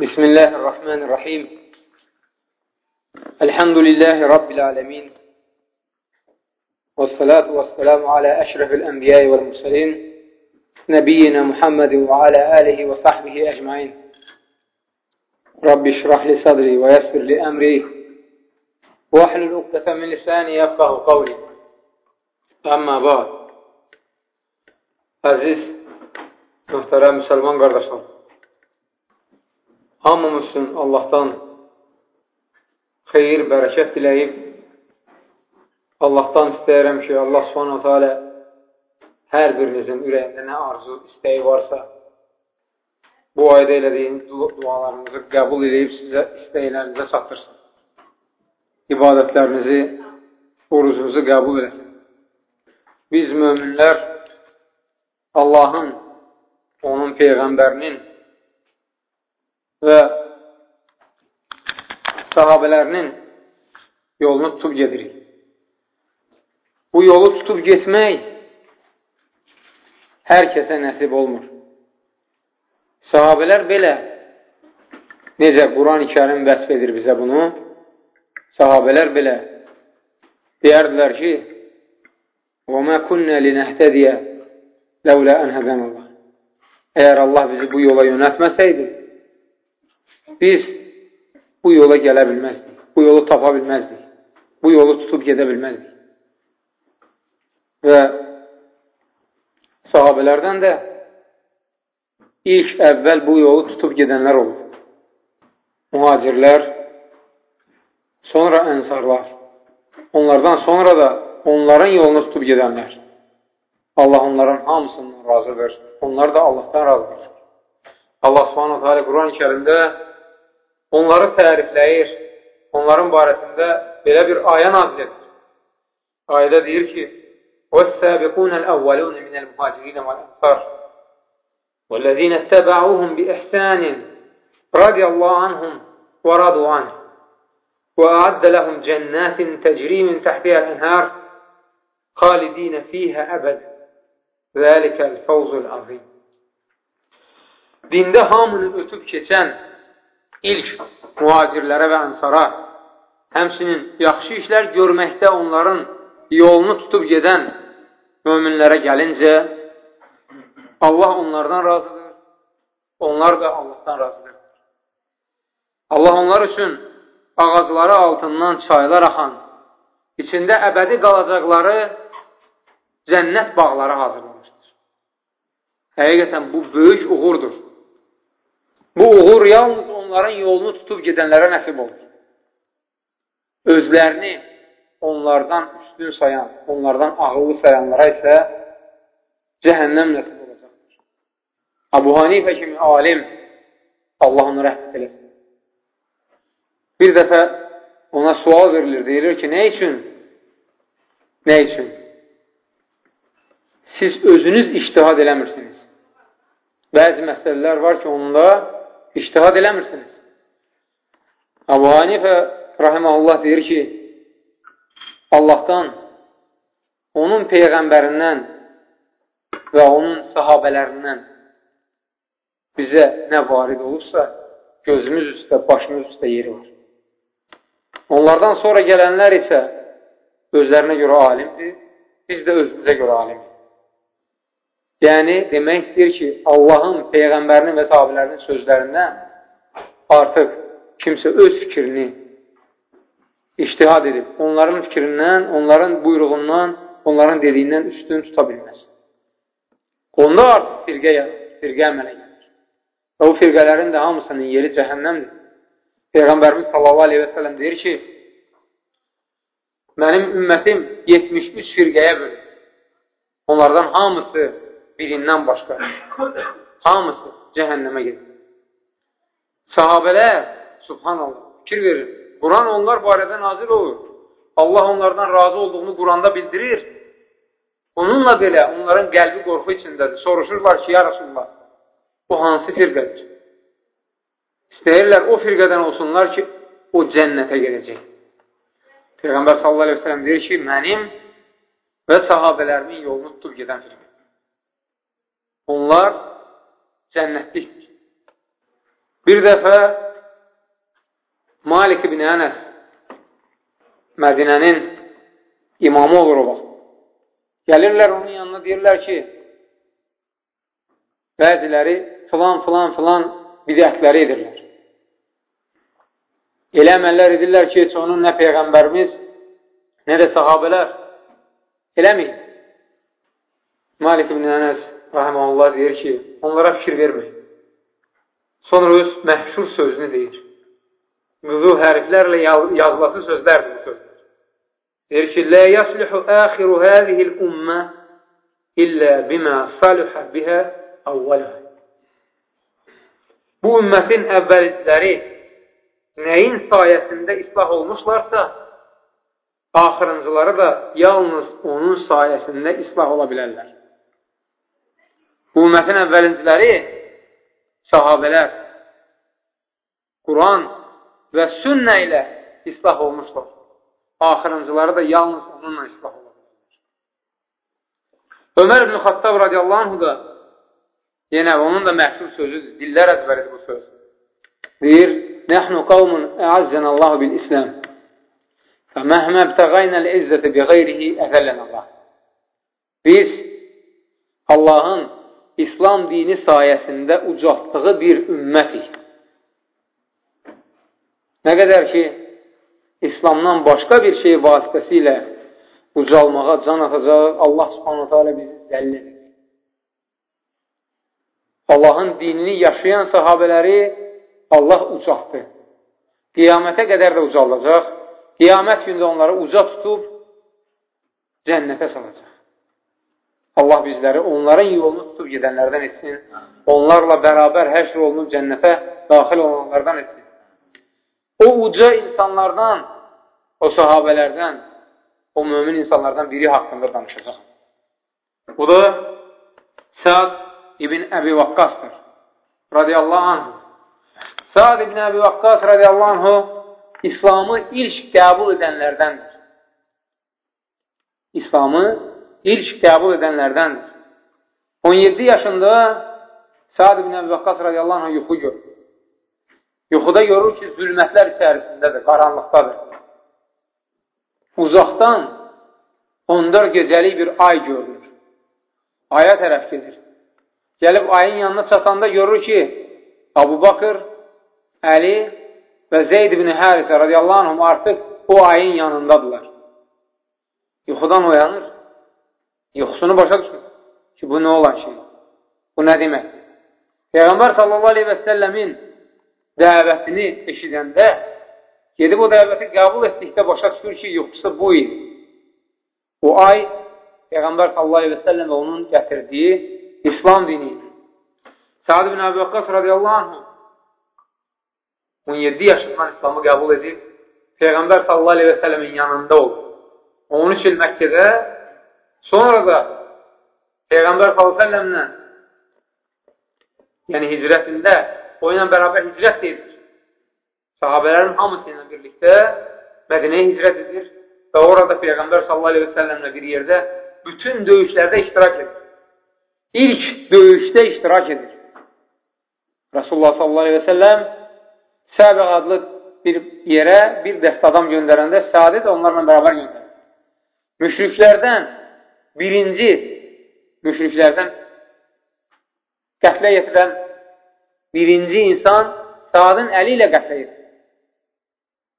بسم الله الرحمن الرحيم. الحمد لله رب العالمين. والصلاة والسلام على أشرف الأنبياء والمرسلين نبينا محمد وعلى آله وصحبه أجمعين. رب اشرح لي صدري ويسر لي أمري. واحلل عقدة من لساني يفقه قولي. أما بعد. Əziz, mühtərəm müsəlman qardaşlar, hamımız üçün Allahdan xeyir, bərəkət diləyib, Allahdan istəyirəm ki, Allah subhanahu teala hər birinizin ürəyində nə arzu, istəyi varsa, bu ayda elədiyiniz dualarınızı qəbul edib sizə istəklərinizə çatdırsın. İbadətlərinizi, orucunuzu qəbul edin. Biz möminlər Allahın, onun Peyğəmbərinin və sahabələrinin yolunu tutub gedirik. Bu yolu tutub getmək hər kəsə nəsib olmur. Sahabələr belə necə Quran-ı kərim vəsf edir bizə bunu, sahabələr belə deyərdilər ki, وَمَا كُنَّا لِنَهْتَدِيَ لَوْلَا أَنْهَدَنَ اللّٰهِ Əgər Allah bizi bu yola yönətməsəydi, biz bu yola gələ bilməzdik, bu yolu tapa bilməzdik, bu yolu tutub gedə bilməzdik. Və sahabələrdən də ilk əvvəl bu yolu tutub gedənlər olur. Mühacirlər, sonra ənsarlar, onlardan sonra da onların yolunu tutub gedənlər. Allah onların hamısından razıdır. Onlar da Allahdan razıdır. Allah subhanahu teala Quran-ı kərimdə onları tərifləyir. Onların barəsində belə bir ayə nazil edir. Ayədə deyir ki, وَالسَّابِقُونَ الْأَوَّلُونَ مِنَ الْمُهَاجِرِينَ وَالْأَنصَارِ وَالَّذِينَ اتَّبَعُوهُمْ بِإِحْسَانٍ رَضِيَ اللَّهُ عَنْهُمْ وَرَضُوا عَنْهُ وَأَعَدَّ لَهُمْ جَنَّاتٍ تَجْرِي مِنْ تَحْتِهَا الْأَنْهَارُ خَالِدِينَ فِيهَا أَبَدًا ذَلِكَ الْفَوْزُ الْعَظِيمُ Dində hamını ötüb keçən ilk mühacirlərə və ənsara, həmsinin yaxşı işlər görməkdə onların yolunu tutub gedən möminlərə gəlincə, Allah onlardan razıdır, onlar da Allahdan razıdır. Allah onlar üçün ağacları altından çaylar axan, içində əbədi qalacaqları cənnət bağları hazırlamışdır. Həqiqətən bu böyük uğurdur. Bu uğur yalnız onların yolunu tutub gedənlərə nəsib olur. Özlərini onlardan üstün sayan, onlardan ağıllı sayanlara isə cəhənnəm nəsib olacaqdır. Abu Hanifə kimi alim, Allah onu rəhmət eləsin. Bir dəfə ona sual verilir, deyilir ki, nə üçün? Nə üçün? Siz özünüz iştihad eləmirsiniz. Bəzi məsələlər var ki, onda iştihad eləmirsiniz. Abu Hanifə rahiməhullah deyir ki, Allahdan, onun Peyğəmbərindən və onun sahabələrindən bizə nə varid olursa, gözümüz üstə, başımız üstə yeri var. Onlardan sonra gələnlər isə özlərinə görə alimdir, biz də özümüzə görə alimdir. Yəni, demək istəyir ki, Allahın, Peyğəmbərinin və sahabilərinin sözlərindən artıq kimsə öz fikrini iştihad edib, onların fikrindən, onların buyruğundan, onların dediyindən üstün tuta bilməz. Onda artıq firqə, firqə əmələ gəlir. Və bu firqələrin də hamısının yeri cəhənnəmdir. Peyğəmbərimiz sallallahu aleyhi və sələm deyir ki, mənim ümmətim 73 firqəyə bölür. Onlardan hamısı birindən başqa. Hamısı cəhənnəmə gedir. Sahabələr, subhanallah, fikir verir. Quran onlar barədə nazil olur. Allah onlardan razı olduğunu Quranda bildirir. Onunla belə onların qəlbi qorxu içindədir. Soruşurlar ki, ya Rasulullah, bu hansı firqədir? İstəyirlər o firqədən olsunlar ki, o cənnətə gələcək. Peyğəmbər sallallahu aleyhi ve sellem deyir ki, mənim və sahabələrimin yolunu tutub gedən firqə. Onlar cənnətlikdir. Bir dəfə Malik ibn Ənəs Mədinənin imamı olur o vaxt. Gəlirlər onun yanına, deyirlər ki, bəziləri filan, filan, filan bidətləri edirlər. Elə əməllər edirlər ki, heç onun nə Peyğəmbərimiz, nə də sahabələr eləməyin. Malik ibn Ənəs rahiməhullah deyir ki, onlara fikir verməyin. Sonra öz məhşur sözünü deyir. Müzu hərflərlə yazılası sözlərdir bu sözlər. Deyir ki, Lə yəslihu əxiru həzihil ümmə illə bimə salihə bihə əvvəlhə. Bu ümmətin əvvəlciləri nəyin sayəsində islah olmuşlarsa, axırıncıları da yalnız onun sayəsində islah ola bilərlər. Ümmətin əvvəlinciləri sahabələr Quran və sünnə ilə islah olmuşlar. Axırıncıları da yalnız onunla islah ola bilərlər. Ömər ibn Xattab radiyallahu anhu da yenə onun da məşhur sözüdür, dillər əzbəridir bu söz. Deyir, Nəhnu qavmun əazzənəllahu bil-İslam fəməhmə bətəqaynə l-izzətə bi qeyrihi əzəllən Allah. Biz Allahın İslam dini sayəsində ucaltdığı bir ümmətik. Nə qədər ki, İslamdan başqa bir şey vasitəsilə ucalmağa can atacaq, Allah subhanətə alə bizi zəll edir. Allahın dinini yaşayan sahabələri Allah ucaltdı. Qiyamətə qədər də ucaldacaq. Qiyamət gündə onları uca tutub cənnətə salacaq. Allah bizləri onların yolunu tutub gedənlərdən etsin. Onlarla bərabər həşr olunub cənnətə daxil olanlardan etsin. O uca insanlardan, o sahabələrdən, o mömin insanlardan biri haqqında danışacaq. Bu da Səad ibn Əbi Vaqqasdır. Radiyallahu anh. Səad ibn Əbi Vaqqas radiyallahu anhu İslamı ilk qəbul edənlərdəndir. İslamı ilk qəbul edənlərdəndir. 17 yaşında Sa'd ibn Əbi Vaqqas radiyallahu anh yuxu görür. Yuxuda görür ki, zülmətlər içərisindədir, qaranlıqdadır. Uzaqdan 14 gecəlik bir ay görünür. Aya tərəf gedir. Gəlib ayın yanına çatanda görür ki, Abu Bakır, Əli və Zeyd ibn Hərisə radiyallahu anhum artıq o ayın yanındadılar. Yuxudan oyanır Yuxusunu başa düşmür ki, bu nə olan şey? Bu nə deməkdir? Peyğəmbər sallallahu aleyhi və səlləmin dəvətini eşidəndə gedib o dəvəti qəbul etdikdə başa düşür ki, yuxusu bu idi. Bu ay Peyğəmbər sallallahu aleyhi və səlləm və onun gətirdiyi İslam dini. Sa'd ibn Əbi Vaqqas radiyallahu anh 17 yaşından İslamı qəbul edib Peyğəmbər sallallahu aleyhi və səlləmin yanında oldu. 13 il Məkkədə Sonra da Peyğəmbər s.ə.vələ yəni hicrətində o ilə bərabər hicrət edir. Sahabələrin hamısı ilə birlikdə Mədinəyə hicrət edir və orada Peyğəmbər s.ə.və bir yerdə bütün döyüşlərdə iştirak edir. İlk döyüşdə iştirak edir. Rasulullah s.ə.v Səbəq adlı bir yerə bir dəst adam göndərəndə Səadi də onlarla bərabər göndərir. Müşriklərdən birinci müşriklərdən qətlə yetirən birinci insan Sadın əli ilə qətlə yetirir.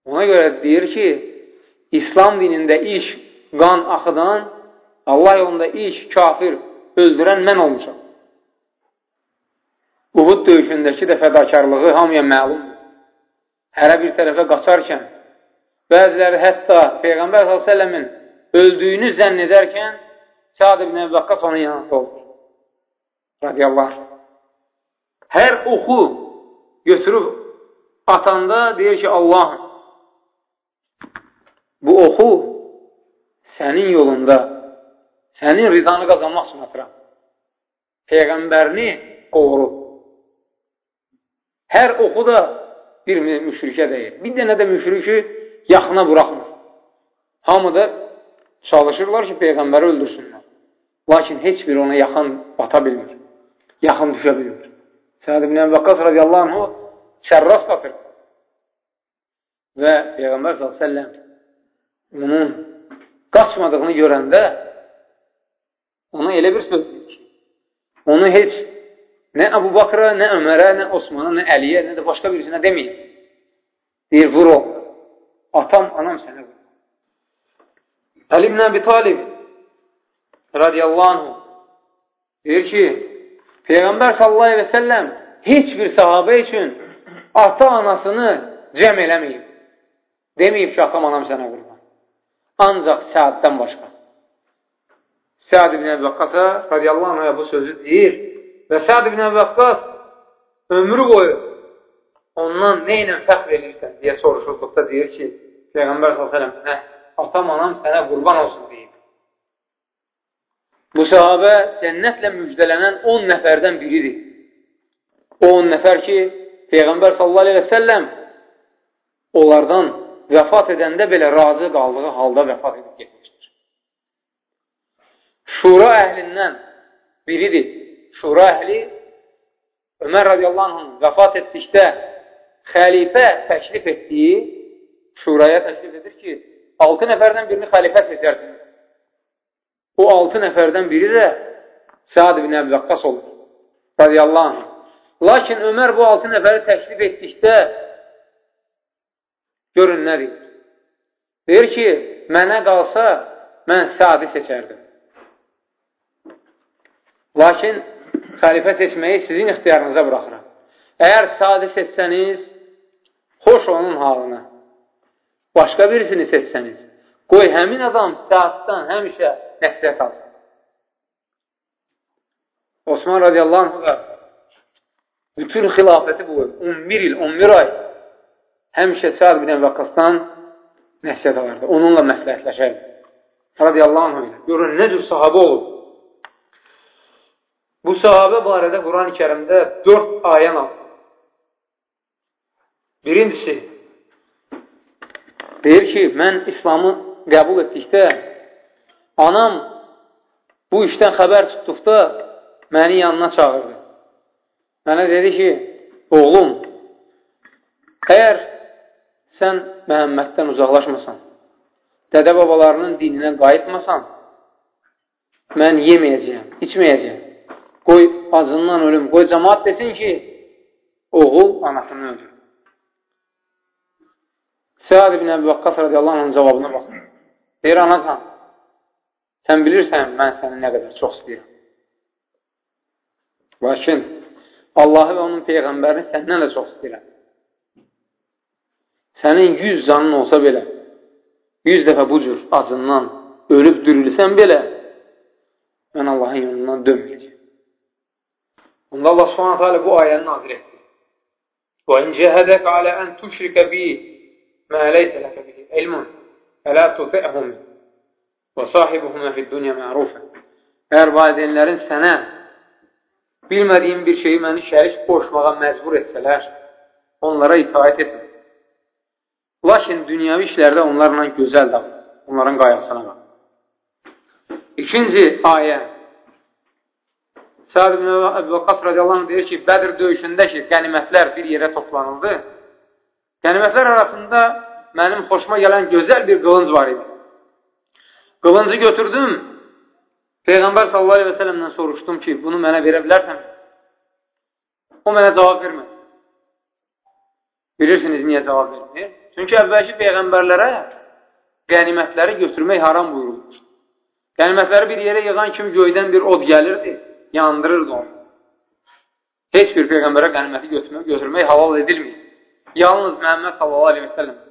Ona görə deyir ki, İslam dinində ilk qan axıdan, Allah yolunda ilk kafir öldürən mən olmuşam. Uhud döyüşündəki də fədakarlığı hamıya məlumdur. Hərə bir tərəfə qaçarkən, bəziləri hətta Peyğəmbər s.ə.v-in öldüyünü zənn edərkən Səad ibn Əbi Vakkas onun yanında olur. Radiyallahu anh. Hər oxu götürüb atanda deyir ki, Allah bu oxu sənin yolunda sənin rizanı qazanmaq üçün atıram. Peyğəmbərini qoğurub. Hər oxu da bir müşrikə deyir. Bir dənə də müşriki yaxına buraxmır. Hamı da çalışırlar ki, Peyğəmbəri öldürsünlər. Lakin heç bir ona yaxın bata bilmir. Yaxın düşə bilmir. Səad ibn Əbi Vakkas radiyallahu anhu şərras qatır. Və Peyğəmbər s.ə.v onun qaçmadığını görəndə ona elə bir söz deyir ki, onu heç nə Əbu Bakra, nə Ömərə, nə Osmana, nə Əliyə, nə də başqa birisinə deməyir. Deyir, vur o. Atam, anam sənə vur. Əli ibn Əbi Talib radiyallahu anh deyir ki, Peyğəmbər sallallahu aleyhi və səlləm heç bir sahabə üçün ata-anasını cəm eləməyib. Deməyib ki, atam, anam sənə qurban. Ancaq Səaddən başqa. Səad ibn Əbi Vaqqasa radiyallahu anhaya bu sözü deyir və Səad ibn Əbi Vaqqas ömrü boyu ondan nə ilə fəxr edirsən deyə soruşulduqda deyir ki, Peyğəmbər s.ə.və atam, anam sənə qurban olsun deyib. Bu sahabə cənnətlə müjdələnən 10 nəfərdən biridir. O 10 nəfər ki, Peyğəmbər s.ə.v onlardan vəfat edəndə belə razı qaldığı halda vəfat edib getmişdir. Şura əhlindən biridir. Şura əhli Ömər radiyallahu anh vəfat etdikdə xəlifə təklif etdiyi şuraya təklif edir ki, 6 nəfərdən birini xəlifə seçərsiniz. O 6 nəfərdən biri də Səad ibn Əbi Vəqqas olur. Radiyallahu anh. Lakin Ömər bu 6 nəfəri təklif etdikdə Görün nə deyir? Deyir ki, mənə qalsa, mən Səadi seçərdim. Lakin xəlifə seçməyi sizin ixtiyarınıza buraxıram. Əgər Səadi seçsəniz, xoş onun halına. Başqa birisini seçsəniz, qoy həmin adam Səaddan həmişə nəqsiyyət alsın. Osman radiyallahu anh da bütün xilafəti bu 11 il, 11 ay həmişə Səad bin Əvvəqasdan nəsiyyət alardı. Onunla məsləhətləşərdi. Radiyallahu anh ilə. Görün, nə cür sahabə olub. Bu sahabə barədə Quran-ı kərimdə dörd ayə nazır. Birincisi, deyir ki, mən İslamı qəbul etdikdə, anam bu işdən xəbər tutduqda məni yanına çağırdı. Mənə dedi ki, oğlum, əgər sən Məhəmməddən uzaqlaşmasan, dədə babalarının dininə qayıtmasan, mən yeməyəcəyəm, içməyəcəyəm. Qoy acından ölüm, qoy cəmaat desin ki, oğul anasını öldür. Səad ibn Əbi Vaqqas radiyallahu anh cavabına baxın. Deyir, anacan, sən bilirsən, mən səni nə qədər çox istəyirəm. Lakin Allahı və onun Peyğəmbərini səndən də çox istəyirəm. Sənin 100 canın olsa belə, 100 dəfə bu cür acından ölüb dürülsən belə, mən Allahın yolundan dönməyəcəm. Onda Allah subhanətə alə bu ayəni nazir etdi. وَاِنْ جَهَدَكَ عَلَى أَنْ تُشْرِكَ بِي مَا لَيْسَ لَكَ بِهِ عِلْمٌ فَلَا تُطِعْهُمْ Və sahibuhuma fid-dunya ma'rufa. Əgər valideynlərin sənə bilmədiyin bir şeyi məni şərik qoşmağa məcbur etsələr, onlara itaət etmə. Lakin dünyavi işlərdə onlarla gözəl davran, onların qayğısına qal. İkinci ayə Səad ibn Əbu Vəqqas radiyallahu anh deyir ki, Bədir döyüşündə ki, qənimətlər bir yerə toplanıldı. Qənimətlər arasında mənim xoşuma gələn gözəl bir qılınc var idi. Qılıncı götürdüm, Peyğəmbər sallallahu aleyhi və sələmdən soruşdum ki, bunu mənə verə bilərsən? O mənə cavab vermədi. Bilirsiniz niyə cavab vermir? Çünki əvvəlki peyğəmbərlərə qənimətləri götürmək haram buyurulmuşdur. Qənimətləri bir yerə yığan kimi göydən bir od gəlirdi, yandırırdı onu. Heç bir peyğəmbərə qəniməti götürmək, götürmək halal edilmir. Yalnız Məhəmməd sallallahu aleyhi və səlləm.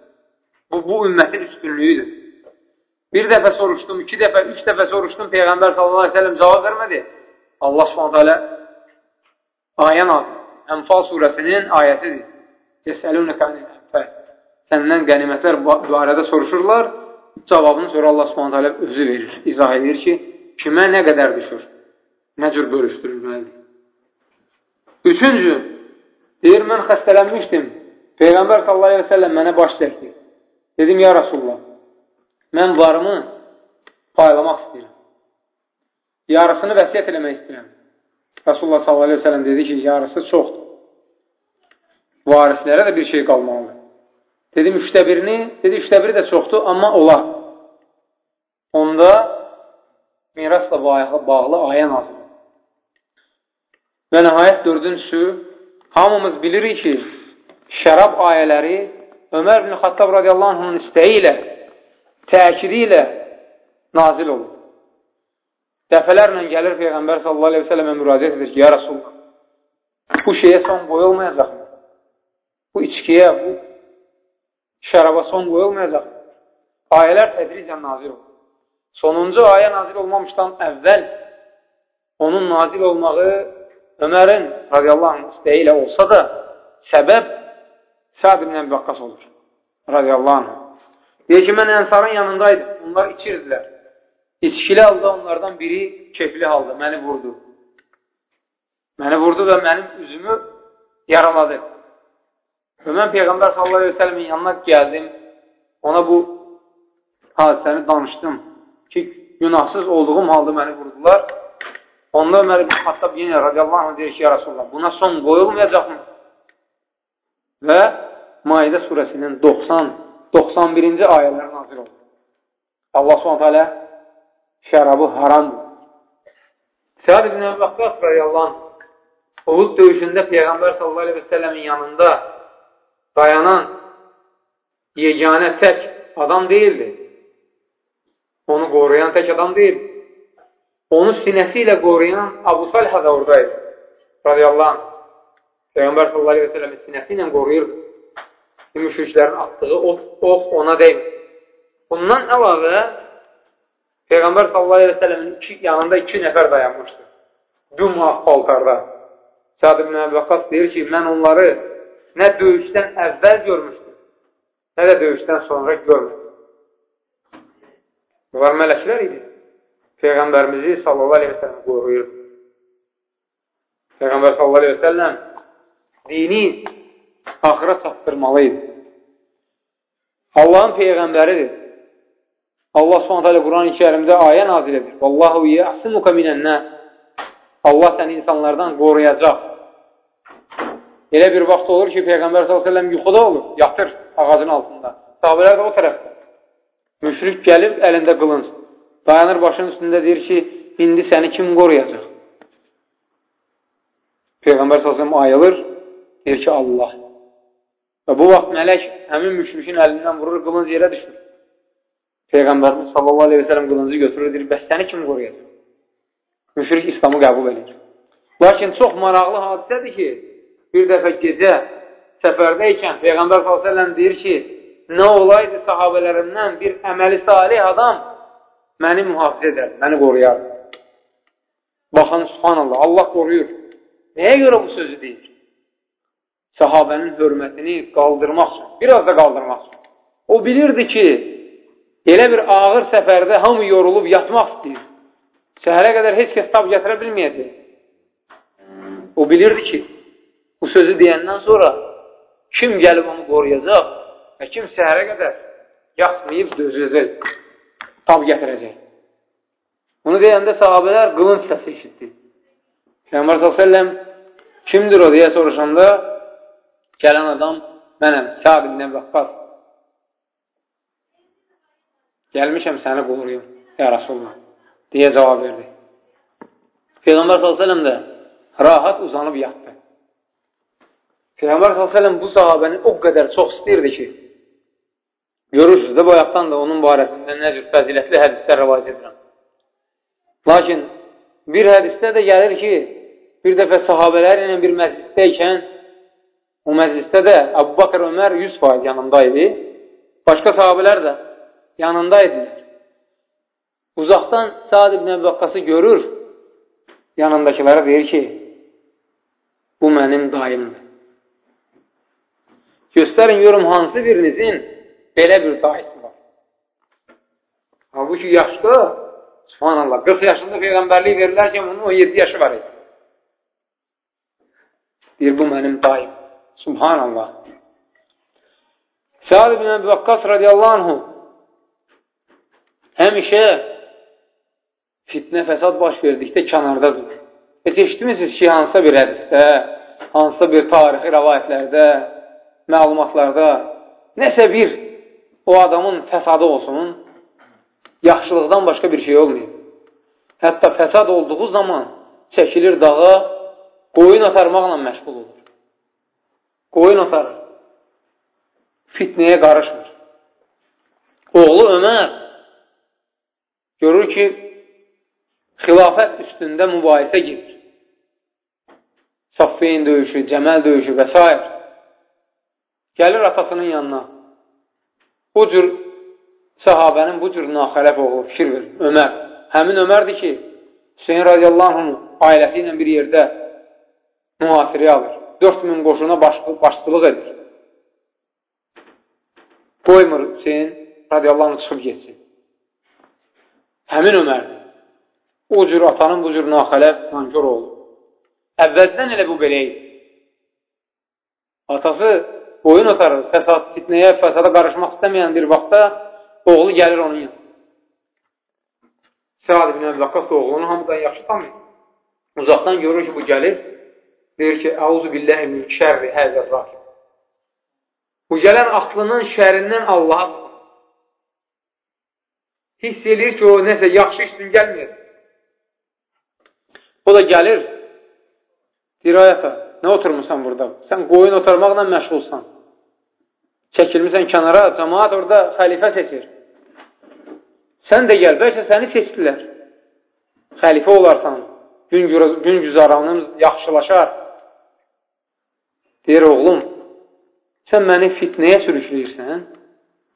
Bu, bu ümmətin üstünlüyüdür. Bir dəfə soruşdum, iki dəfə, üç dəfə soruşdum, Peyğəmbər sallallahu aleyhi və səlləm cavab vermədi. Allah subhanət hələ ayə nazır. Ənfal surəsinin ayəsidir. Yəsəlunə kənil ənfəl səndən qənimətlər barədə soruşurlar, cavabını sonra Allah subhanət hələ özü verir, izah edir ki, kimə nə qədər düşür, nə cür bölüşdürülməlidir. Üçüncü, deyir, mən xəstələnmişdim, Peyğəmbər sallallahu aleyhi ve sellem mənə baş çəkdi. Dedim, ya Rasulullah, mən varımı paylamaq istəyirəm. Yarısını vəsiyyət eləmək istəyirəm. Rasulullah sellem dedi ki, yarısı çoxdur. varislərə də bir şey qalmalıdır. Dedim, üçdə birini, dedi, üçdə biri də çoxdur, amma olar. Onda mirasla bağlı ayə nazır. Və nəhayət dördüncüsü, hamımız bilirik ki, şərab ayələri Ömər bin Xattab radiyallahu anhın istəyi ilə, təkidi ilə nazil olur. Dəfələrlə gəlir Peyğəmbər sallallahu aleyhi ve sələmə müraciət edir ki, ya Rasulullah, bu şeyə son qoyulmayacaq mı? Bu içkiyə, bu şəraba son qoyulmayacaq mı? Ayələr tədricən nazil olur. Sonuncu ayə nazil olmamışdan əvvəl onun nazil olmağı Ömərin radiyallahu anh istəyi ilə olsa da səbəb Səd ibn Əbi Vakkas olur radiyallahu anh. Deyir ki, mən ənsarın yanındaydım, onlar içirdilər. İçkili halda onlardan biri kefli halda məni vurdu. Məni vurdu və mənim üzümü yaraladı. Və mən Peyğəmbər sallallahu aleyhi ve sellemin yanına gəldim. Ona bu hadisəni danışdım ki, günahsız olduğum halda məni vurdular. Onda Ömər ibn Xattab yenə radiyallahu anh deyir ki, ya Rasulullah, buna son qoyulmayacaqmı? Və Maidə surəsinin 90, 91-ci ayələri nazir oldu. Allah s.ə şərabı haramdır. Səad ibn Əbəqqas radiyallahu anh Oğuz döyüşündə Peyğəmbər səlləmin yanında dayanan yeganə tək adam deyildi. Onu qoruyan tək adam deyildi. Onu sinəsi ilə qoruyan Abu Salhə də oradaydı. Radiyallahu anh. Peyğəmbər sallallahu aleyhi və səlləmin sinəsi ilə qoruyurdu. Müşriklərin atdığı ox, ox ona deymir. Bundan əlavə Peyğəmbər sallallahu əleyhi və səlləmin iki, yanında iki nəfər dayanmışdı. Dümağ paltarda. Səad ibn Əbi Vəqqas deyir ki, mən onları nə döyüşdən əvvəl görmüşdüm, nə də döyüşdən sonra görmüşdüm. Bunlar mələklər idi. Peyğəmbərimizi sallallahu əleyhi və səlləm qoruyurdu. Peyğəmbər sallallahu əleyhi və səlləm dini axıra çatdırmalı idi. Allahın peyğəmbəridir. Allah s.ə.v. Quran-ı kərimdə ayə nazil edir. Vallahu yəhsimuka minənnə Allah səni insanlardan qoruyacaq. Elə bir vaxt olur ki, Peyğəmbər s.ə.v yuxuda olur, yatır ağacın altında. Sahabələr də o tərəfdə. Müşrik gəlib əlində qılınc. Dayanır başının üstündə deyir ki, indi səni kim qoruyacaq? Peyğəmbər s.ə.v ayılır, deyir ki, Allah. Və bu vaxt mələk həmin müşrikin əlindən vurur, qılınc yerə düşür. Peyğəmbərimiz sallallahu aleyhi və sələm qılıncı götürür, deyir, bəs səni kim qoruyacaq? Müşrik İslamı qəbul edir. Lakin çox maraqlı hadisədir ki, bir dəfə gecə səfərdə Peyğəmbər s.ə.v deyir ki, nə olaydı sahabələrimdən bir əməli salih adam məni mühafizə edər, məni qoruyar. Baxın, subhanallah, Allah qoruyur. Nəyə görə bu sözü deyir? Sahabənin hörmətini qaldırmaq üçün, biraz da qaldırmaq üçün. O bilirdi ki, Elə bir ağır səfərdə hamı yorulub yatmaq istəyir. Səhərə qədər heç kəs tab gətirə bilməyəcək. O bilirdi ki, bu sözü deyəndən sonra kim gəlib onu qoruyacaq və kim səhərə qədər yatmayıb dözəcək, tab gətirəcək. Bunu deyəndə sahabələr qılınç səsi işitdi. Peyğəmbər s.ə.v kimdir o deyə soruşanda gələn adam mənəm, Səad ibn Əbəqqas Gəlmişəm səni qoruyum, ya Rasulullah, deyə cavab verdi. Peyğəmbər s.ə.v də rahat uzanıb yatdı. Peyğəmbər s.ə.v bu sahabəni o qədər çox istəyirdi ki, görürsünüz də bu ayaqdan da onun barəsində nə cür fəzilətli hədislər rəvayət edirəm. Lakin bir hədisdə də gəlir ki, bir dəfə sahabələr ilə bir məclisdəykən, o məclisdə də Əbu Bakır Ömər 100% yanında idi. Başqa sahabələr də yanındaydılar. Uzaqdan Saad ibn Əbvəqqası görür, yanındakilərə deyir ki, bu mənim dayımdır. Göstərin, yorum, hansı birinizin belə bir dayısı var. Halbuki yaşda, subhanallah, 40 yaşında Peyğəmbərlik verirlərkən onun 17 yaşı var idi. Deyir, bu mənim dayım. Subhanallah. Səad ibn Əbvəqqas radiyallahu anhu həmişə fitnə, fəsad baş verdikdə kənarda durur. Heç eşitmişsiniz ki, hansısa bir hədisdə, hansısa bir tarixi rəvayətlərdə məlumatlarda nəsə bir o adamın fəsadı olsun, yaxşılıqdan başqa bir şey olmayıb. Hətta fəsad olduğu zaman çəkilir dağa, qoyun atarmaqla məşğul olur. Qoyun atarır. Fitnəyə qarışmır. Oğlu Ömər görür ki, xilafət üstündə mübahisə gedir. Saffeyn döyüşü, Cəməl döyüşü və s. Gəlir atasının yanına. Bu cür səhabənin bu cür naxələf oğlu fikir verir. Ömər. Həmin Ömərdir ki, Hüseyin radiyallahu anh ailəsi ilə bir yerdə mühasirəyə alır. 4000 qoşuna baş, başçılıq edir. Qoymur Hüseyin radiyallahu anh çıxıb getsin. Həmin Ömərdir. O cür atanın bu cür naxələf nankör oldu. Əvvəldən elə bu belə idi. Atası boyun atarır, fəsad, fitnəyə, fəsada qarışmaq istəməyən bir vaxtda oğlu gəlir onun yanına. Səad ibn Əbi Vaqqas oğlunu hamıdan yaxşı tanıyır. Uzaqdan görür ki, bu gəlir, deyir ki, Əuzu billahi min şərri həzər rakib. Bu gələn aklının şərindən Allaha hiss edir ki, o nəsə yaxşı işin gəlmir. O da gəlir, deyir, ayata, nə oturmuşsan burada? Sən qoyun otarmaqla məşğulsan. Çəkilmirsən kənara, cəmaat orada xəlifə seçir. Sən də gəl, bəlkə səni seçdilər. Xəlifə olarsan, gün, gün güzaranın yaxşılaşar. Deyir, oğlum, sən məni fitnəyə sürükləyirsən,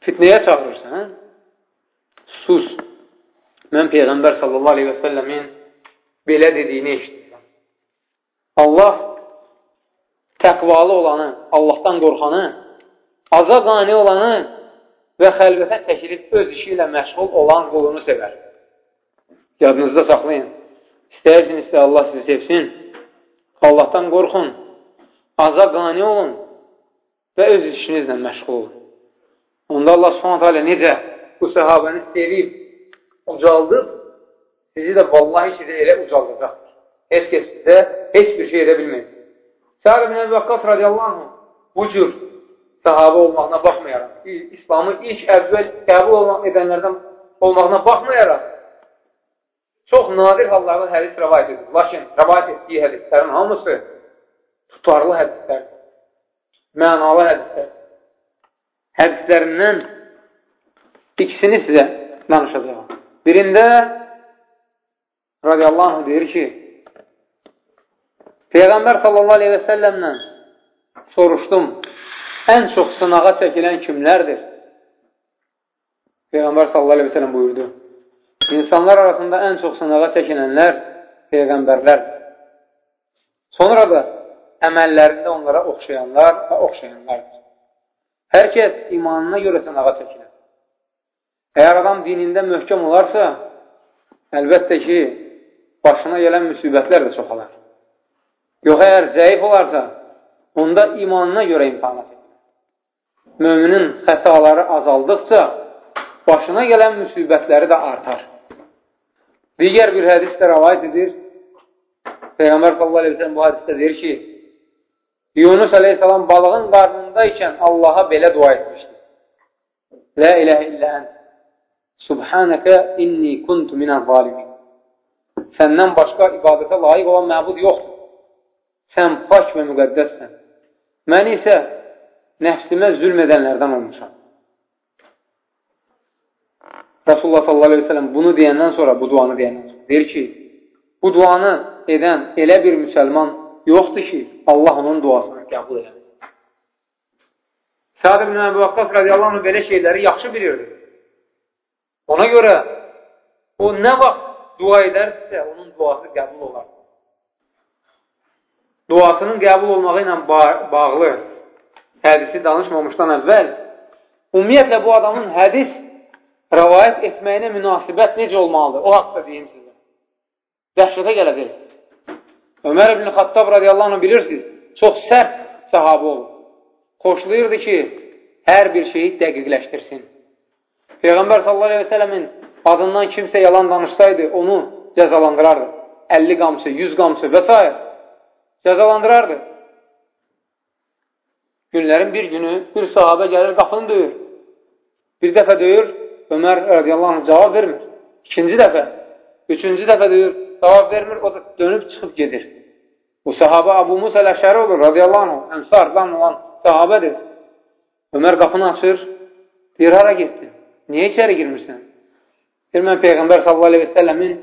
fitnəyə çağırırsan, sus. Mən Peyğəmbər sallallahu aleyhi və səlləmin belə dediyini eşitirəm. Allah təqvalı olanı, Allahdan qorxanı, aza qani olanı və xəlvətə çəkilib öz işi ilə məşğul olan qulunu sevər. Yadınızda saxlayın. İstəyirsinizsə Allah sizi sevsin. Allahdan qorxun. Aza qani olun və öz işinizlə məşğul olun. Onda Allah subhanət hələ necə bu səhabəni sevib, ucaldıb, sizi də vallahi ki, elə ucaldacaqdır. Heç kəs sizə heç bir şey edə bilməyir. Səhər ibn Əbi Vakqas radiyallahu anh bu cür sahabə olmağına baxmayaraq, İslamı ilk əvvəl qəbul edənlərdən olmağına baxmayaraq, çox nadir hallarda hədis rəvayət edir. Lakin rəvayət etdiyi hədislərin hamısı tutarlı hədislər, mənalı hədislər. Hədislərindən ikisini sizə danışacağım. Birində radiyallahu anh deyir ki, Peyğəmbər sallallahu aleyhi və səlləmlə soruşdum, ən çox sınağa çəkilən kimlərdir? Peyğəmbər sallallahu aleyhi və səlləm buyurdu. İnsanlar arasında ən çox sınağa çəkilənlər Peyğəmbərlər. Sonra da əməllərində onlara oxşayanlar və oxşayanlardır. Hər kəs imanına görə sınağa çəkilir. Əgər adam dinində möhkəm olarsa, əlbəttə ki, başına gələn müsibətlər də çoxalar. Yox, əgər zəif olarsa, onda imanına görə imtihana çəkilir. Möminin xətaları azaldıqca, başına gələn müsibətləri də artar. Digər bir hədis də rəvayət edir. Peyğəmbər sallallahu aleyhi ve sellem bu hədisdə deyir ki, Yunus aleyhissalam balığın qarnında ikən Allaha belə dua etmişdir. La iləhə illə ən. Subhanəkə inni kuntu minən zalimin. Səndən başqa ibadətə layiq olan məbud yoxdur. Sən pak və müqəddəssən. Mən isə nəfsimə zülm edənlərdən olmuşam. Rasulullah sallallahu aleyhi ve sellem bunu deyəndən sonra, bu duanı deyəndən sonra deyir ki, bu duanı edən elə bir müsəlman yoxdur ki, Allah onun duasını qəbul edər. Səad ibn Əbi Vaqqas radiyallahu anh belə şeyləri yaxşı bilirdi. Ona görə o nə vaxt dua edərsə, onun duası qəbul olar. Duasının qəbul olmağı ilə bağlı hədisi danışmamışdan əvvəl ümumiyyətlə bu adamın hədis rəvayət etməyinə münasibət necə olmalıdır? O haqda deyim sizə. Dəhşətə gələcək. Ömər ibn Xattab radiyallahu anh bilirsiniz, çox sərt səhabı olur. Xoşlayırdı ki, hər bir şeyi dəqiqləşdirsin. Peyğəmbər sallallahu aleyhi və sələmin adından kimsə yalan danışsaydı, onu cəzalandırardı. 50 qamçı, 100 qamçı və s. cəzalandırardı. Günlərin bir günü bir sahabə gəlir, qapını döyür. Bir dəfə döyür, Ömər radiyallahu anh cavab vermir. İkinci dəfə, üçüncü dəfə döyür, cavab vermir, o da dönüb çıxıb gedir. Bu sahabə Abu Musa Ləşəri olur, radiyallahu anh, ənsardan olan sahabədir. Ömər qapını açır, deyir, hara getdin? Niyə içəri girmirsən? Deyir, mən Peyğəmbər səlləmin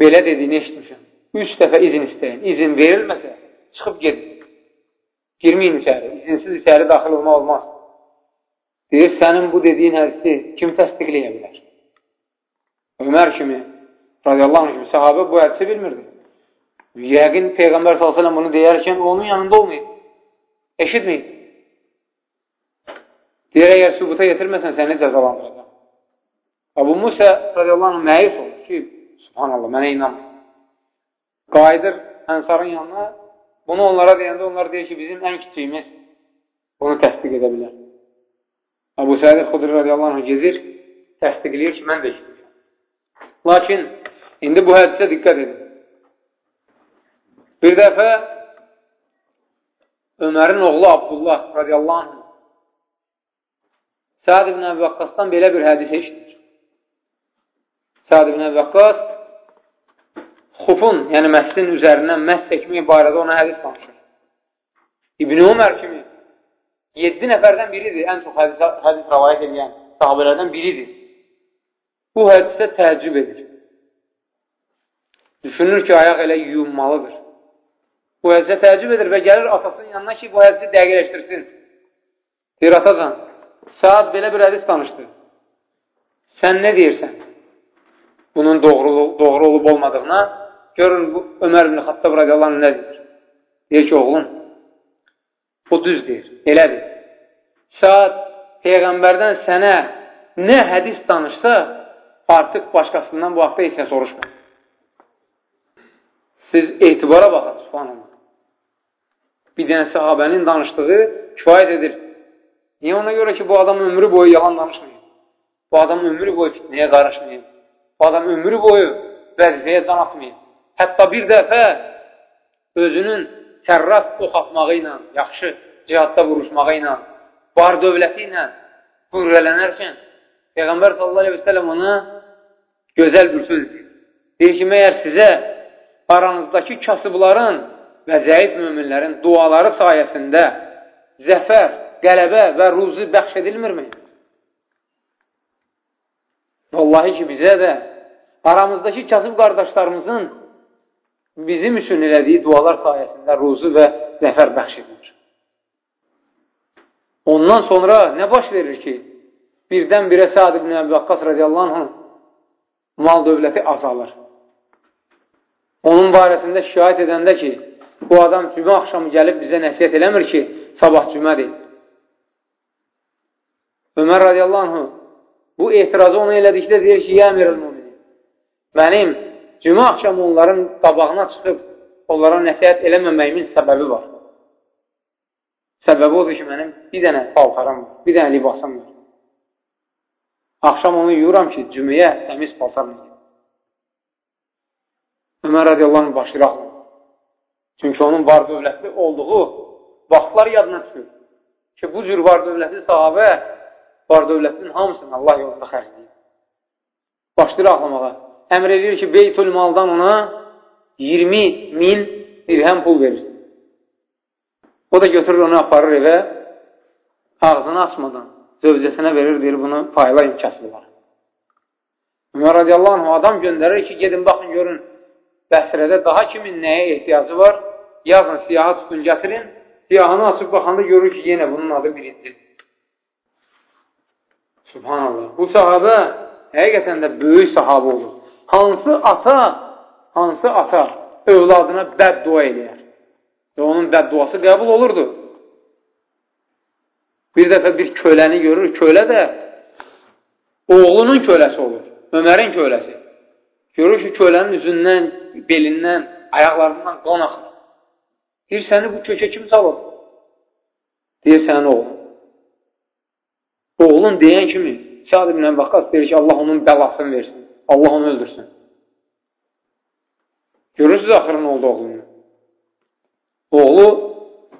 belə dediyini eşitmişəm. Üç dəfə izin istəyin. İzin verilməsə, çıxıb gedin. Girməyin içəri. İzinsiz içəri daxil olma olmaz. Deyir, sənin bu dediyin hədisi kim təsdiqləyə bilər? Ömər kimi, radiyallahu anh kimi, sahabə bu hədisi bilmirdi. Yəqin Peyğəmbər s.ə.v bunu deyərkən onun yanında olmayıb. Eşitməyib. Deyir, əgər sübuta getirməsən, səni cəzalandıracaq. Abu Musa radiyallahu anh məyus olur ki, subhanallah, mənə inanmır. Qayıdır ənsarın yanına, bunu onlara deyəndə onlar deyir ki, bizim ən kiçiyimiz bunu təsdiq edə bilər. Abu Səid Xudri radiyallahu anh gezir, təsdiqləyir ki, mən də eşitmişəm. Lakin, indi bu hədisə diqqət edin. Bir dəfə Ömərin oğlu Abdullah radiyallahu anh Səad ibn Əbi Vaqqasdan belə bir hədis eşitir. Səad ibn Əbi Vaqqas xufun, yəni məscidin üzərindən məhz çəkmək barədə ona hədis danışır. İbn Ömər kimi 7 nəfərdən biridir, ən çox hədis, hədis rəvayət edən sahabələrdən biridir. Bu hədisə təəccüb edir. Düşünür ki, ayaq elə yuyunmalıdır. Bu hədisə təəccüb edir və gəlir atasının yanına ki, bu hədisi dəqiqləşdirsin. Deyir, atacan, saat belə bir hədis danışdı. Sən nə deyirsən? Bunun doğru, doğru olub olmadığına görün, bu Ömər ibn Xattab radiyallahu nə deyir? Deyir ki, oğlum, o düz deyir, elədir. Saat Peyğəmbərdən sənə nə hədis danışsa, artıq başqasından bu haqda heç nə soruşma. Siz etibara baxın, subhanallah bir dənə sahabənin danışdığı kifayət edir. Niyə ona görə ki, bu adam ömrü boyu yalan danışmayır? Bu adam ömrü boyu fitnəyə qarışmayır. Bu adam ömrü boyu vəzifəyə can atmayır. Hətta bir dəfə özünün sərrat ox atmağı ilə, yaxşı cihadda vuruşmağı ilə, var dövləti ilə qürrələnərkən Peyğəmbər sallallahu aleyhi və sələm ona gözəl bir söz deyir. Deyir ki, məyər sizə aranızdakı kasıbların və zəif müminlərin duaları sayəsində zəfər, qələbə və ruzi bəxş edilmirmi? Vallahi ki, bizə də aramızdakı kasıb qardaşlarımızın bizim üçün elədiyi dualar sayəsində ruzu və zəfər bəxş edilir. Ondan sonra nə baş verir ki, birdən-birə Sa'd ibn Əbi Vaqqas radiyallahu anh mal dövləti azalır. Onun barəsində şikayət edəndə ki, Bu adam cümə axşamı gəlib bizə nəsiyyət eləmir ki, sabah cümədir. Ömər radiyallahu anh bu etirazı ona elədikdə deyir ki, yə əmirəl müminin, mənim cümə axşamı onların qabağına çıxıb onlara nəsiyyət eləməməyimin səbəbi var. Səbəbi odur ki, mənim bir dənə paltaram var, bir dənə libasım var. Axşam onu yuyuram ki, cümləyə təmiz paltarım. Ömər radiyallahu anh başı rəxmə. Çünki onun var dövlətli olduğu vaxtlar yadına düşür. Ki, bu cür var dövlətli sahabə var dövlətin hamısını Allah yolunda xərcləyir. Başlayır ağlamağa. Əmr edir ki, Beytül Maldan ona 20 min dirhəm pul verir. O da götürür onu aparır evə, ağzını açmadan zövcəsinə verir, deyir, bunu paylayın kəsirlər. Ömər radiyallahu anh adam göndərir ki, gedin baxın, görün, Bəsrədə daha kimin nəyə ehtiyacı var? Yazın, siyahı tutun, gətirin. Siyahını açıb baxanda görür ki, yenə bunun adı birincidir. Subhanallah. Bu sahabə həqiqətən də böyük sahabə olur. Hansı ata, hansı ata övladına bəddua eləyər? Və onun bədduası qəbul olurdu. Bir dəfə bir köləni görür, kölə də oğlunun köləsi olur, Ömərin köləsi. Görür ki, kölənin üzündən, belindən, ayaqlarından qan axır. Deyir, səni bu kökə kim salıb? Deyir, sənin oğlun. Oğlun deyən kimi, Səad ibn Əbvəqqas deyir ki, Allah onun bəlasını versin. Allah onu öldürsün. Görürsünüz axırın oldu oğlunu. Oğlu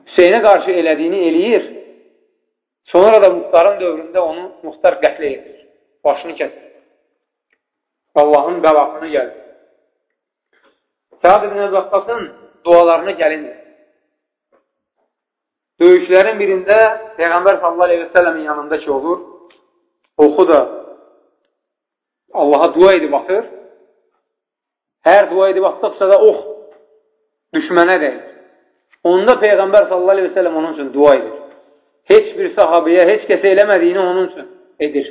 Hüseynə qarşı elədiyini eləyir. Sonra da muxtarın dövründə onu muxtar qətlə edir. Başını kəsir. Allahın bəlasını gəlir. Səad ibn Əbəqqasın dualarına gəlindir. Döyüşlərin birində Peyğəmbər sallallahu aleyhi və səlləmin yanında ki olur, oxu da Allaha dua edib atır. Hər dua edib atdıqsa da ox düşmənə dəyir. Onda Peyğəmbər sallallahu aleyhi və səlləm onun üçün dua edir. Heç bir sahabiyə, heç kəsə eləmədiyini onun üçün edir.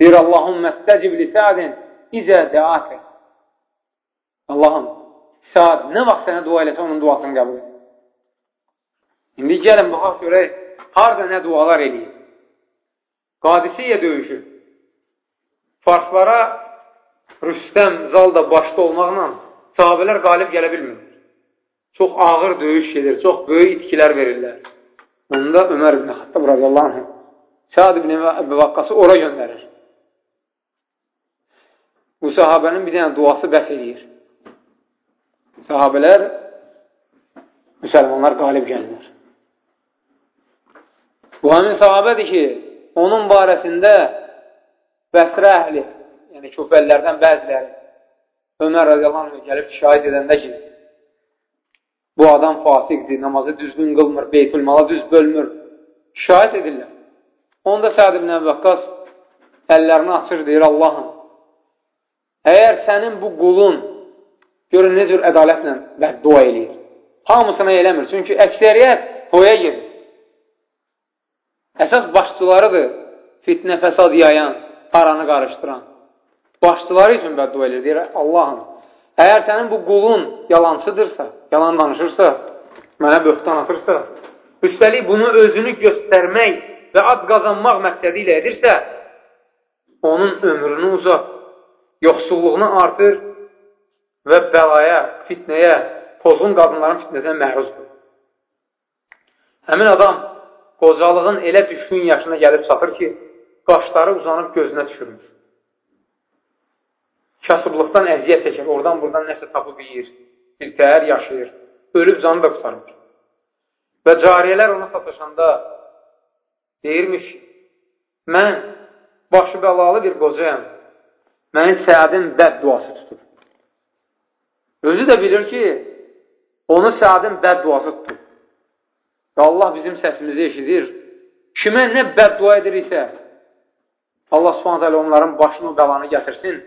Deyir, Allahümmə stəcib li səadin izə dəakə. Allahım, Saad nə vaxt sənə dua eləsə, onun duasını qəbul edir. İndi gəlin, baxaq görək, harada nə dualar eləyir. Qadisiyyə döyüşü. Farslara Rüstəm Zalda başda olmaqla sahabələr qalib gələ bilmir. Çox ağır döyüş gedir, çox böyük itkilər verirlər. Onda Ömər ibn Xattab radiyallahu anh Səad ibn Əbi Vaqqası ora göndərir. Bu sahabənin bir dənə duası bəs edir. Sahabələr müsəlmanlar qalib gəlirlər. Bu həmin sahabədir ki, onun barəsində Bəsrə əhli, yəni köpəllərdən bəziləri Ömər radiyallahu anh gəlib şahid edəndə ki, bu adam fasiqdir, namazı düzgün qılmır, beytülmala düz bölmür, şahid edirlər. Onda Səad ibn Əbvəqqas əllərini açır, deyir, Allahım, əgər sənin bu qulun görün nə cür ədalətlə bəddua eləyir, hamısına eləmir, çünki əksəriyyət toya gedir. Əsas başçılarıdır fitnə, fəsad yayan, aranı qarışdıran. Başçıları üçün bəddua edir, deyir, Allahım, əgər sənin bu qulun yalancıdırsa, yalan danışırsa, mənə böhtan atırsa, üstəlik bunu özünü göstərmək və ad qazanmaq məqsədi ilə edirsə, onun ömrünü uzat, yoxsulluğunu artır və bəlaya, fitnəyə, pozğun qadınların fitnəsinə məruzdur. Həmin adam qocalığın elə düşkün yaşına gəlib çatır ki, qaşları uzanıb gözünə düşürmüş. Kasıblıqdan əziyyət çəkir, oradan buradan nəsə tapıb yiyir, bir təhər yaşayır, ölüb canı da qutarmış. Və cariyələr ona sataşanda deyirmiş, mən başı bəlalı bir qocayam, məni Səadin bəd duası tutub. Özü də bilir ki, onu Səadin bəd duası tutub. Və Allah bizim səsimizi eşidir. Kimə nə bəd dua ediriksə, Allah subhanət hələ onların başını bəlanı gətirsin.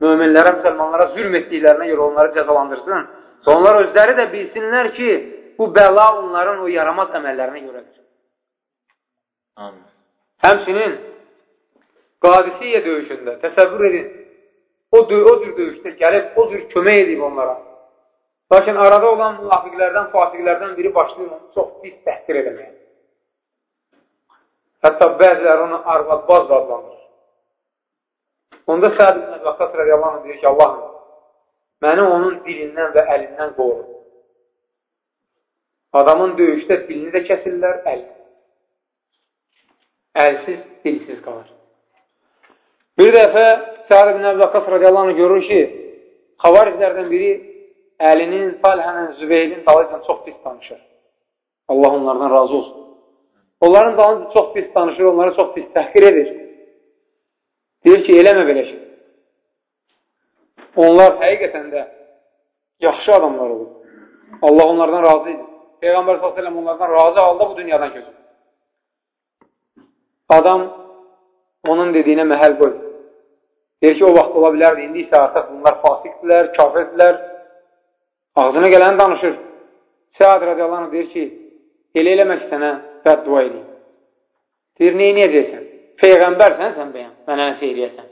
Möminlərə, müsəlmanlara zülm etdiklərinə görə onları cəzalandırsın. Onlar özləri də bilsinlər ki, bu bəla onların o yaramaz əməllərinə görədir. Amin. Həmçinin Qadisiyyə döyüşündə təsəvvür edin, o, o cür döyüşdə gəlib, o cür kömək edib onlara. Lakin arada olan münafiqlərdən, fasiqlərdən biri başlayır onu çox pis təhqir eləməyə. Hətta bəziləri onu arvadbaz da adlandırır. Onda Səad ibn Əbəqqas radiyallahu anh deyir ki, Allahım, məni onun dilindən və əlindən qoru. Adamın döyüşdə dilini də kəsirlər, əl. Əlsiz, dilsiz qalır. Bir dəfə Səad ibn Əbəqqas radiyallahu anh görür ki, xavariclərdən biri əlinin, Talhənin, Zübeyrin dalı ilə çox pis danışır. Allah onlardan razı olsun. Onların dalınca çox pis danışır, onları çox pis təhqir edir. Deyir ki, eləmə belə şey. Onlar həqiqətən də yaxşı adamlar olur. Allah onlardan razı edir. Peyğəmbər s.ə.v onlardan razı halda bu dünyadan köçür. Adam onun dediyinə məhəl qoyur. Deyir ki, o vaxt ola bilərdi, indi isə artıq bunlar fasikdirlər, kafirdirlər, ağzına gələni danışır. Səad radiyallahu deyir ki, elə eləmək sənə bəddua edeyim. Deyir, neyi neyəcəksən? Peyğəmbərsən sən bəyəm, mənə nəsə eləyəsən.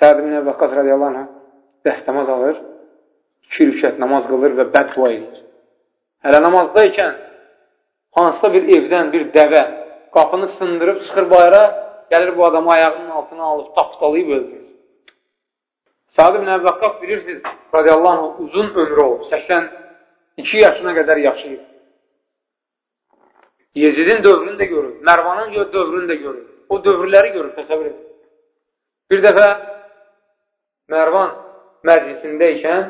Səad ibn Əbəqqas radiyallahu dəstəmaz alır, iki rükət namaz qılır və bəddua edir. Hələ namazdaykən hansısa bir evdən bir dəvə qapını sındırıb çıxır bayra, gəlir bu adamı ayağının altına alıb tapdalayıb öldürür. Səad ibn Əbəqqas bilirsiniz, radiyallahu anh uzun ömrü olub, 82 yaşına qədər yaşayıb. Yezidin dövrünü də görür, Mərvanın dövrünü də görür. O dövrləri görür, təsəvvür edin. Bir dəfə Mərvan məclisində ikən,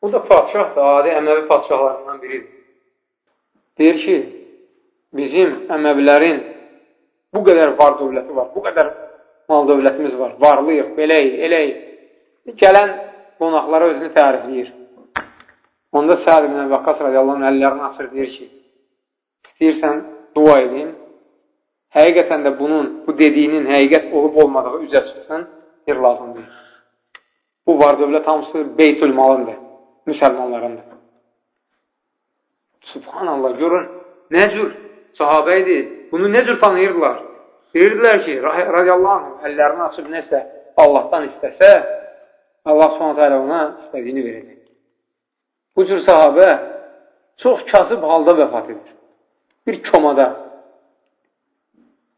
o da padişahdır, adi əməvi padişahlarından biridir. deyir ki, bizim əməvlərin bu qədər var dövləti var, bu qədər mal dövlətimiz var, varlıyıq, beləyik, eləyik. Gələn qonaqlara özünü tərifləyir. Onda Səad ibn Əbəqqas radiyallahu anh əllərini açır, deyir ki, istəyirsən dua edin, həqiqətən də bunun, bu dediyinin həqiqət olub olmadığı üzə çıxsın, bir lazımdır. Bu var dövlət hamısı beytül malındır, müsəlmanlarındır. Subhanallah, görün, nə cür sahabə idi, bunu nə cür tanıyırdılar? Deyirdilər ki, radiyallahu anh, əllərini açıb nəsə Allahdan istəsə, Allah s.ə. ona istədiyini verəcək. Bu cür sahabə çox kasıb halda vəfat edir. Bir komada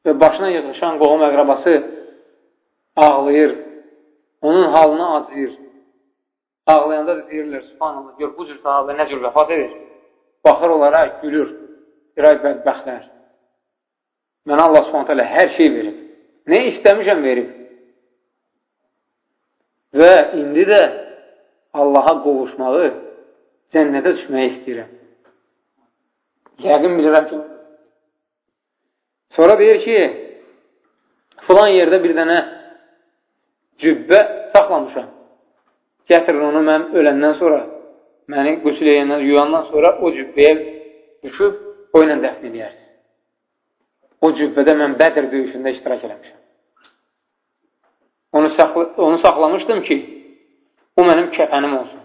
və başına yığışan qohum əqrabası ağlayır, onun halına acıyır. Ağlayanda da deyirlər, subhanallah, gör, bu cür sahabə nə cür vəfat edir? Baxır onlara, gülür, bir ay bədbəxtlər. Mənə Allah subhanət hələ hər şey verib. Nə istəmişəm verib. Və indi də Allaha qovuşmağı, cənnətə düşməyi istəyirəm. Yəqin bilirəm ki, sonra deyir ki, filan yerdə bir dənə cübbə saxlamışam. Gətirin onu mən öləndən sonra, məni qüsul edəndən, yuyandan sonra o cübbəyə düşüb, o ilə dəfn edərsiniz. O cübbədə mən Bədir döyüşündə iştirak eləmişəm. Onu, saxla onu saxlamışdım ki, o mənim kəfənim olsun.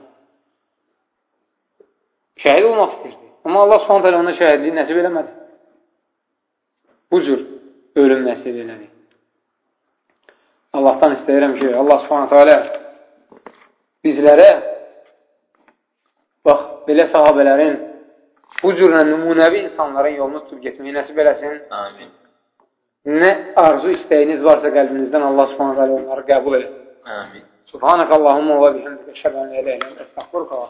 Şəhid olmaq istəyirdi. Amma Allah s.ə. ona şəhidliyi nəsib eləmədi. Bu cür ölüm nəsib elədi. Allahdan istəyirəm ki, Allah s.ə. bizlərə bax, belə sahabələrin bu cürlə nümunəvi insanların yolunu tutub getməyi nəsib eləsin. Amin. Nə arzu istəyiniz varsa qəlbinizdən Allah subhanə və onları qəbul edin. Amin. Subhanək Allahumma və bihəmdikə şəbən elə elə əstəxvurqa və